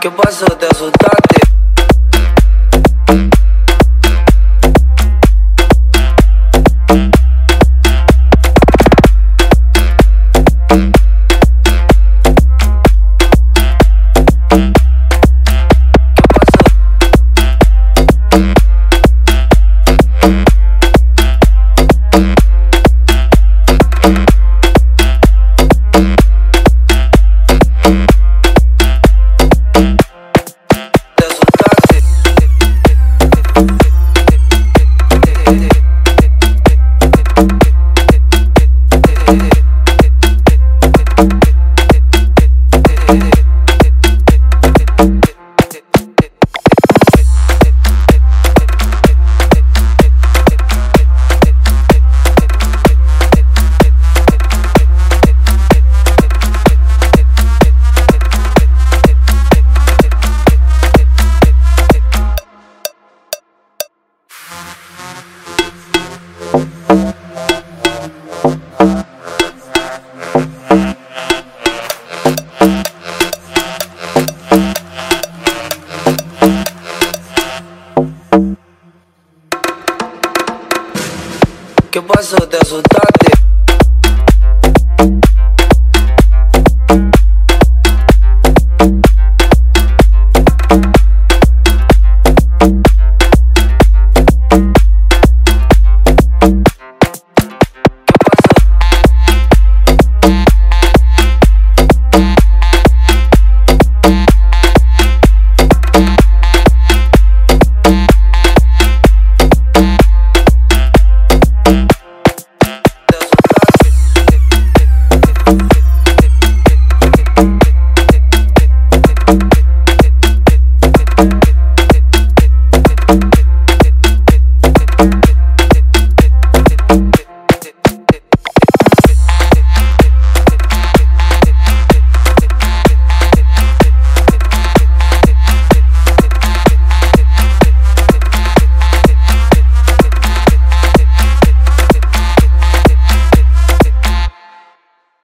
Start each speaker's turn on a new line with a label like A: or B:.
A: ¿Qué pasó? ¿Te asustaste? ¿Qué pasó? ¿Te asustaste?